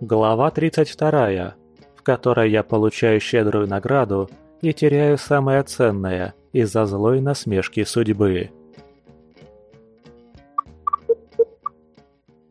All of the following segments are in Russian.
Глава 32, в которой я получаю щедрую награду и теряю самое ценное из-за злой насмешки судьбы.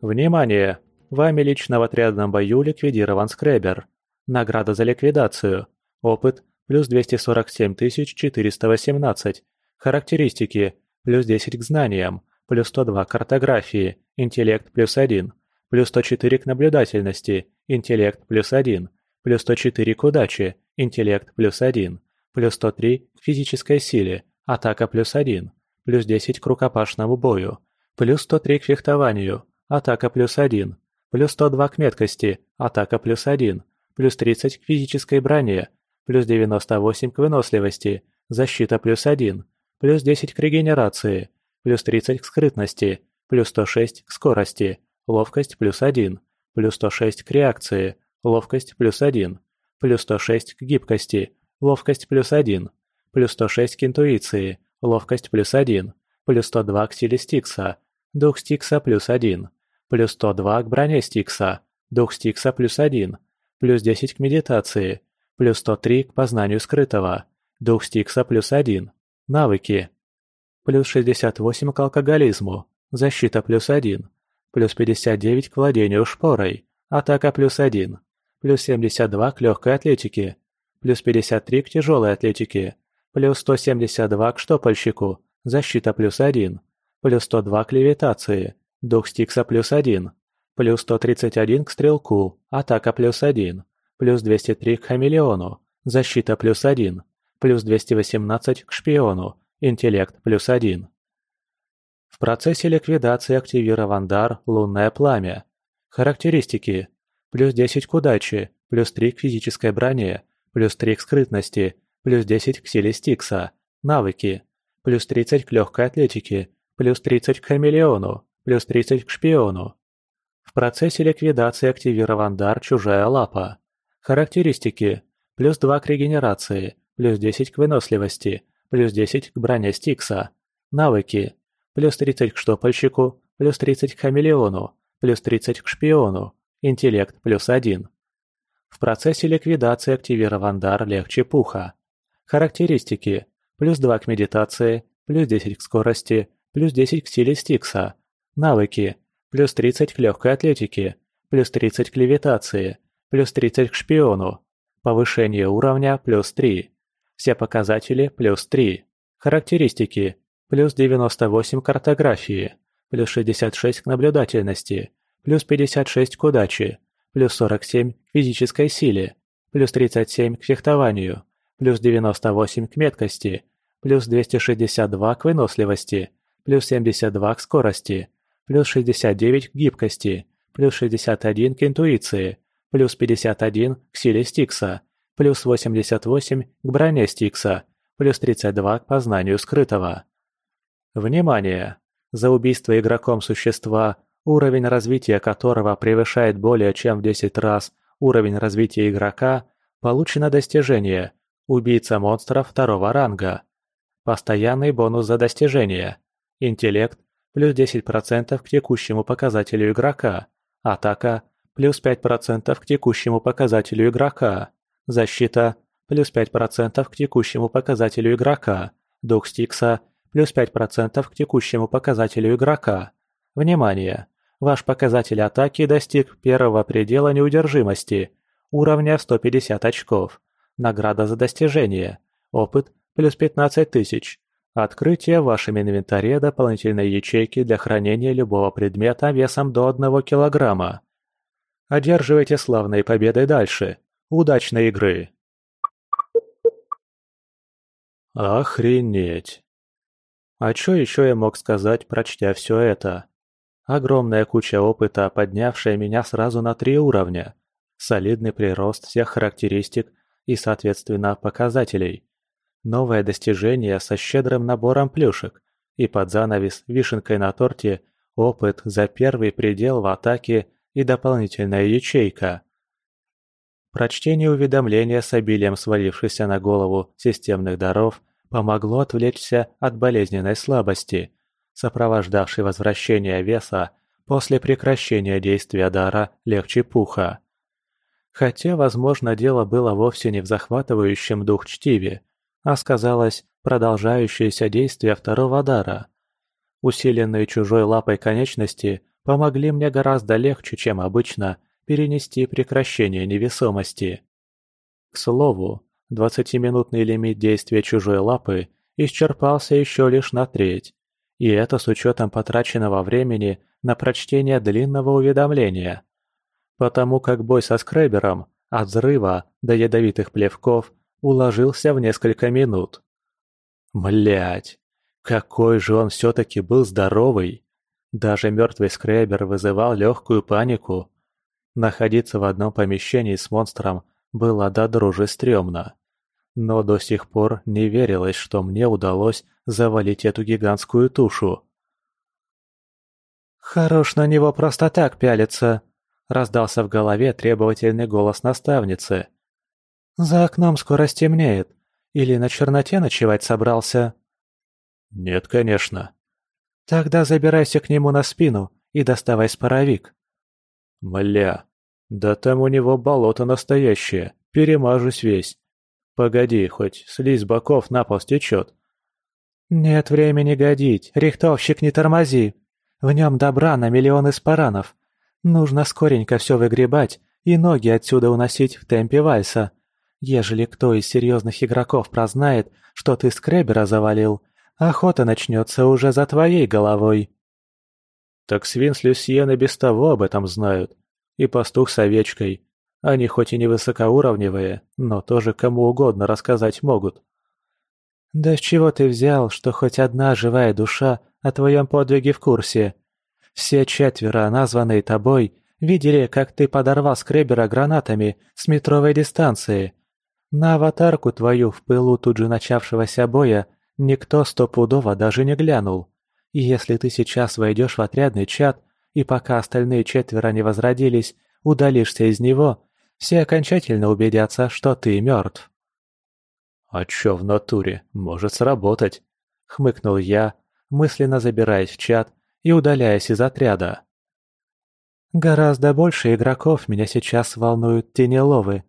Внимание! Вами лично в отрядном бою ликвидирован скребер. Награда за ликвидацию. Опыт плюс 247 418. Характеристики плюс 10 к знаниям, плюс 102 к картографии, интеллект плюс 1, плюс 104 к наблюдательности, интеллект плюс 1, плюс 104 к удаче, интеллект плюс 1, плюс 103 к физической силе, атака плюс 1, плюс 10 к рукопашному бою, плюс 103 к фехтованию, атака плюс 1, плюс 102 к меткости, атака плюс 1, плюс 30 к физической броне, плюс 98 к выносливости, защита плюс 1, плюс 10 к регенерации, плюс 30 к скрытности, плюс 106 к скорости, ловкость плюс 1, плюс 106 к реакции, ловкость плюс 1, плюс 106 к гибкости, ловкость плюс 1, плюс 106 к интуиции, ловкость плюс 1, плюс 102 к силе Стикса, дух Стикса плюс 1, плюс 102 к броне Стикса, дух Стикса плюс 1, плюс 10 к медитации, плюс 103 к познанию скрытого, дух Стикса плюс 1, навыки, плюс 68 к алкоголизму, защита плюс 1, плюс 59 к владению шпорой, атака плюс 1, плюс 72 к легкой атлетике, плюс 53 к тяжелой атлетике, плюс 172 к штопальщику, защита плюс 1, плюс 102 к левитации, дух Стикса плюс 1, плюс 131 к стрелку, атака плюс 1, плюс 203 к хамелеону, защита плюс 1, плюс 218 к шпиону, интеллект плюс 1. В процессе ликвидации активирован дар «Лунное пламя». Характеристики. Плюс 10 к удаче, плюс 3 к физической броне, плюс 3 к скрытности, плюс 10 к силе Стикса. Навыки. Плюс 30 к легкой атлетике, плюс 30 к хамелеону, плюс 30 к шпиону. В процессе ликвидации активирован дар «Чужая лапа». Характеристики. Плюс 2 к регенерации, плюс 10 к выносливости, плюс 10 к броне Стикса. Навыки. Плюс 30 к штопальщику, плюс 30 к хамелеону, плюс 30 к шпиону. Интеллект плюс 1. В процессе ликвидации активирован дар «Легче пуха». Характеристики. Плюс 2 к медитации, плюс 10 к скорости, плюс 10 к силе Стикса. Навыки. Плюс 30 к легкой атлетике, плюс 30 к левитации, плюс 30 к шпиону. Повышение уровня плюс 3. Все показатели плюс 3. Характеристики. Плюс 98 к картографии, плюс 66 к наблюдательности, плюс 56 к удаче, плюс 47 к физической силе, плюс 37 к фехтованию, плюс 98 к меткости, плюс 262 к выносливости, плюс 72 к скорости, плюс 69 к гибкости, плюс 61 к интуиции, плюс 51 к силе Стикса, плюс 88 к броне Стикса, плюс 32 к познанию скрытого. Внимание! За убийство игроком существа, уровень развития которого превышает более чем в 10 раз уровень развития игрока, получено достижение «Убийца монстров второго ранга». Постоянный бонус за достижение. Интеллект плюс 10% к текущему показателю игрока. Атака плюс 5% к текущему показателю игрока. Защита плюс 5% к текущему показателю игрока. Дух Стикса плюс 5% к текущему показателю игрока. Внимание! Ваш показатель атаки достиг первого предела неудержимости, уровня 150 очков. Награда за достижение. Опыт плюс 15 тысяч. Открытие в вашем инвентаре дополнительной ячейки для хранения любого предмета весом до 1 килограмма. Одерживайте славной победой дальше. Удачной игры! Охренеть! А что еще я мог сказать, прочтя все это? Огромная куча опыта, поднявшая меня сразу на три уровня. Солидный прирост всех характеристик и, соответственно, показателей. Новое достижение со щедрым набором плюшек. И под занавес вишенкой на торте опыт за первый предел в атаке и дополнительная ячейка. Прочтение уведомления с обилием свалившихся на голову системных даров помогло отвлечься от болезненной слабости, сопровождавшей возвращение веса после прекращения действия дара легче пуха. Хотя, возможно, дело было вовсе не в захватывающем дух чтиве, а сказалось продолжающееся действие второго дара. Усиленные чужой лапой конечности помогли мне гораздо легче, чем обычно, перенести прекращение невесомости. К слову, двадцатиминутный лимит действия чужой лапы исчерпался еще лишь на треть, и это с учетом потраченного времени на прочтение длинного уведомления. Потому как бой со скребером от взрыва до ядовитых плевков уложился в несколько минут. Млять, какой же он все-таки был здоровый! Даже мертвый скребер вызывал легкую панику. Находиться в одном помещении с монстром было до дрожи стрёмно. Но до сих пор не верилось, что мне удалось завалить эту гигантскую тушу. «Хорош на него просто так пялиться!» – раздался в голове требовательный голос наставницы. «За окном скоро стемнеет. Или на черноте ночевать собрался?» «Нет, конечно». «Тогда забирайся к нему на спину и доставай споровик». «Мля, да там у него болото настоящее, перемажусь весь. Погоди, хоть слизь боков на пол стечет. Нет времени годить, рихтовщик не тормози. В нем добра на миллионы спаранов. Нужно скоренько все выгребать и ноги отсюда уносить в темпе вальса. Ежели кто из серьезных игроков прознает, что ты скребера завалил, охота начнется уже за твоей головой. Так свин с и без того об этом знают. И пастух с овечкой. Они хоть и не высокоуровневые, но тоже кому угодно рассказать могут. «Да с чего ты взял, что хоть одна живая душа о твоем подвиге в курсе? Все четверо, названные тобой, видели, как ты подорвал скребера гранатами с метровой дистанции. На аватарку твою в пылу тут же начавшегося боя никто стопудово даже не глянул. И если ты сейчас войдешь в отрядный чат, и пока остальные четверо не возродились, удалишься из него, все окончательно убедятся, что ты мертв. «А чё в натуре? Может сработать?» — хмыкнул я, мысленно забираясь в чат и удаляясь из отряда. «Гораздо больше игроков меня сейчас волнуют тенеловы.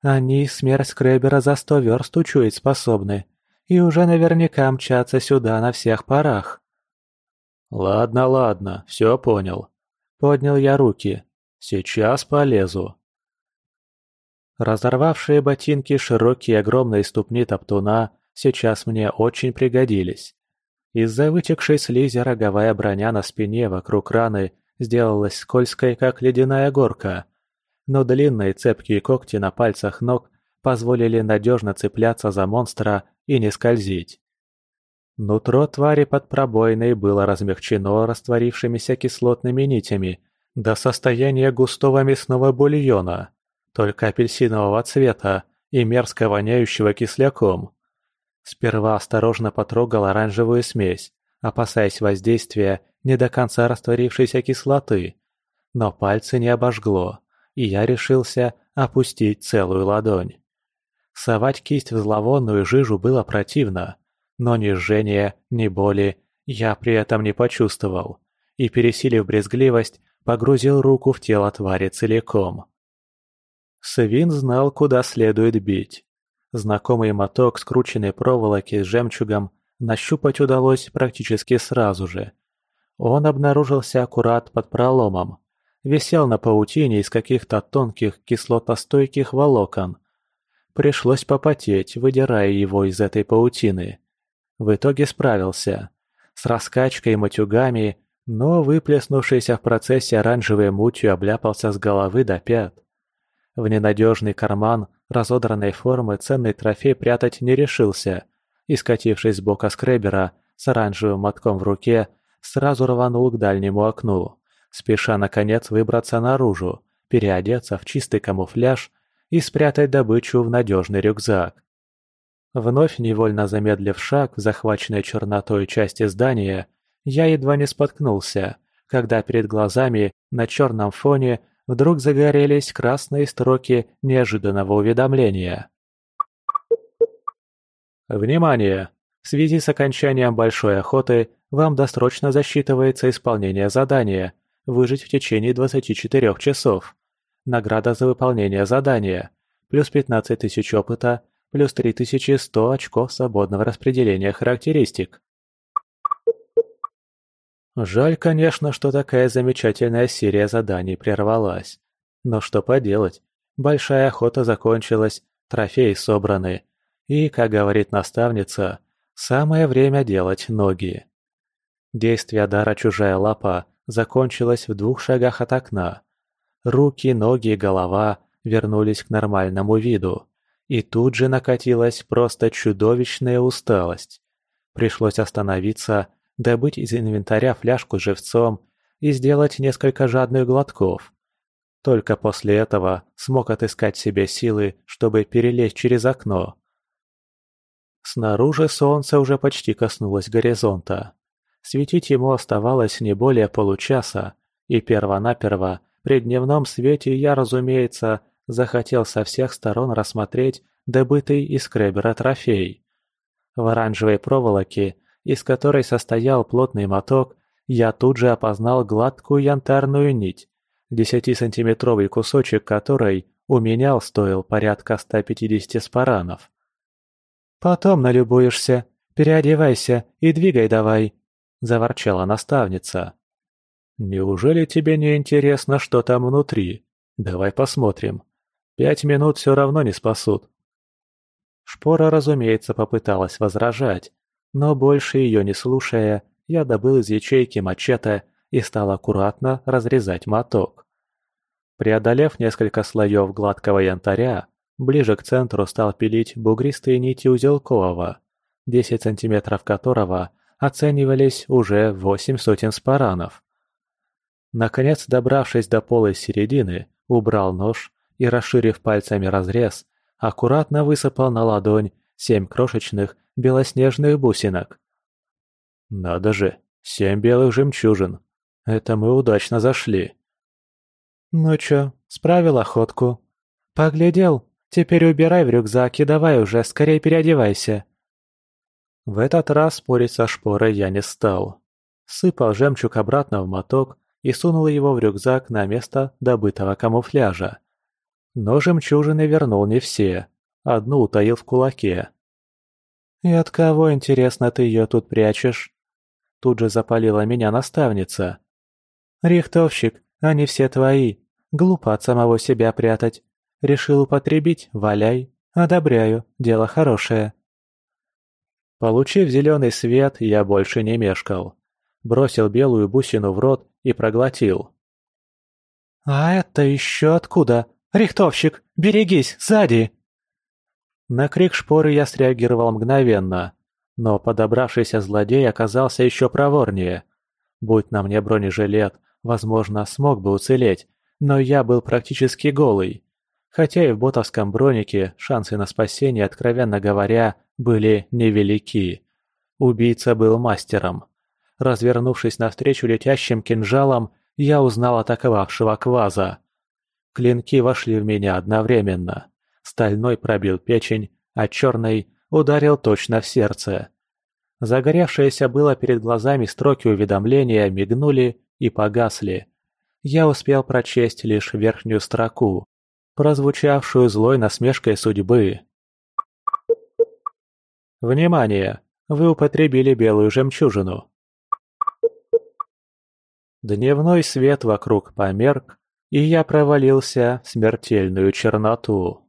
Они смерть Скребера за сто верст учуять способны и уже наверняка мчатся сюда на всех парах». «Ладно, ладно, все понял». Поднял я руки. «Сейчас полезу». Разорвавшие ботинки широкие огромные ступни топтуна сейчас мне очень пригодились. Из-за вытекшей слизи роговая броня на спине вокруг раны сделалась скользкой, как ледяная горка. Но длинные цепкие когти на пальцах ног позволили надежно цепляться за монстра и не скользить. Нутро твари под пробоиной было размягчено растворившимися кислотными нитями до состояния густого мясного бульона только апельсинового цвета и мерзко воняющего кисляком. Сперва осторожно потрогал оранжевую смесь, опасаясь воздействия не до конца растворившейся кислоты. Но пальцы не обожгло, и я решился опустить целую ладонь. Совать кисть в зловонную жижу было противно, но ни жжения, ни боли я при этом не почувствовал, и, пересилив брезгливость, погрузил руку в тело твари целиком. Свин знал, куда следует бить. Знакомый моток скрученной проволоки с жемчугом нащупать удалось практически сразу же. Он обнаружился аккурат под проломом. Висел на паутине из каких-то тонких кислотостойких волокон. Пришлось попотеть, выдирая его из этой паутины. В итоге справился. С раскачкой и матюгами, но выплеснувшийся в процессе оранжевой мутью обляпался с головы до пят. В ненадежный карман разодранной формы ценный трофей прятать не решился и, скатившись с бока скребера с оранжевым мотком в руке, сразу рванул к дальнему окну, спеша наконец выбраться наружу, переодеться в чистый камуфляж и спрятать добычу в надежный рюкзак. Вновь невольно замедлив шаг в захваченной чернотой части здания, я едва не споткнулся, когда перед глазами на черном фоне вдруг загорелись красные строки неожиданного уведомления. Внимание! В связи с окончанием большой охоты вам досрочно засчитывается исполнение задания «Выжить в течение 24 часов». Награда за выполнение задания. Плюс 15 тысяч опыта, плюс 3100 очков свободного распределения характеристик. Жаль, конечно, что такая замечательная серия заданий прервалась. Но что поделать, большая охота закончилась, трофеи собраны. И, как говорит наставница, самое время делать ноги. Действие дара «Чужая лапа» закончилось в двух шагах от окна. Руки, ноги и голова вернулись к нормальному виду. И тут же накатилась просто чудовищная усталость. Пришлось остановиться, добыть из инвентаря фляжку с живцом и сделать несколько жадных глотков. Только после этого смог отыскать себе силы, чтобы перелезть через окно. Снаружи солнце уже почти коснулось горизонта. Светить ему оставалось не более получаса, и перво-наперво при дневном свете я, разумеется, захотел со всех сторон рассмотреть добытый из Кребера трофей. В оранжевой проволоке, из которой состоял плотный моток, я тут же опознал гладкую янтарную нить, десятисантиметровый кусочек которой у меня стоил порядка 150 спаранов. «Потом налюбуешься, переодевайся и двигай давай», – заворчала наставница. «Неужели тебе не интересно, что там внутри? Давай посмотрим. Пять минут все равно не спасут». Шпора, разумеется, попыталась возражать, но больше ее не слушая, я добыл из ячейки мачете и стал аккуратно разрезать моток. Преодолев несколько слоев гладкого янтаря, ближе к центру стал пилить бугристые нити узелкового, 10 сантиметров которого оценивались уже восемь сотен спаранов. Наконец, добравшись до полой середины, убрал нож и, расширив пальцами разрез, аккуратно высыпал на ладонь семь крошечных белоснежных бусинок. Надо же, семь белых жемчужин. Это мы удачно зашли. Ну чё, справил охотку? Поглядел? Теперь убирай в рюкзак и давай уже, скорее переодевайся. В этот раз спорить со шпорой я не стал. Сыпал жемчуг обратно в моток и сунул его в рюкзак на место добытого камуфляжа. Но жемчужины вернул не все, одну утаил в кулаке. «И от кого, интересно, ты ее тут прячешь?» Тут же запалила меня наставница. «Рихтовщик, они все твои. Глупо от самого себя прятать. Решил употребить – валяй. Одобряю, дело хорошее». Получив зеленый свет, я больше не мешкал. Бросил белую бусину в рот и проглотил. «А это еще откуда? Рихтовщик, берегись, сзади!» На крик шпоры я среагировал мгновенно, но подобравшийся злодей оказался еще проворнее. Будь на мне бронежилет, возможно, смог бы уцелеть, но я был практически голый. Хотя и в ботовском бронике шансы на спасение, откровенно говоря, были невелики. Убийца был мастером. Развернувшись навстречу летящим кинжалом, я узнал атаковавшего кваза. Клинки вошли в меня одновременно. Стальной пробил печень, а черный ударил точно в сердце. Загоревшиеся было перед глазами строки уведомления мигнули и погасли. Я успел прочесть лишь верхнюю строку, прозвучавшую злой насмешкой судьбы. «Внимание! Вы употребили белую жемчужину!» Дневной свет вокруг померк, и я провалился в смертельную черноту.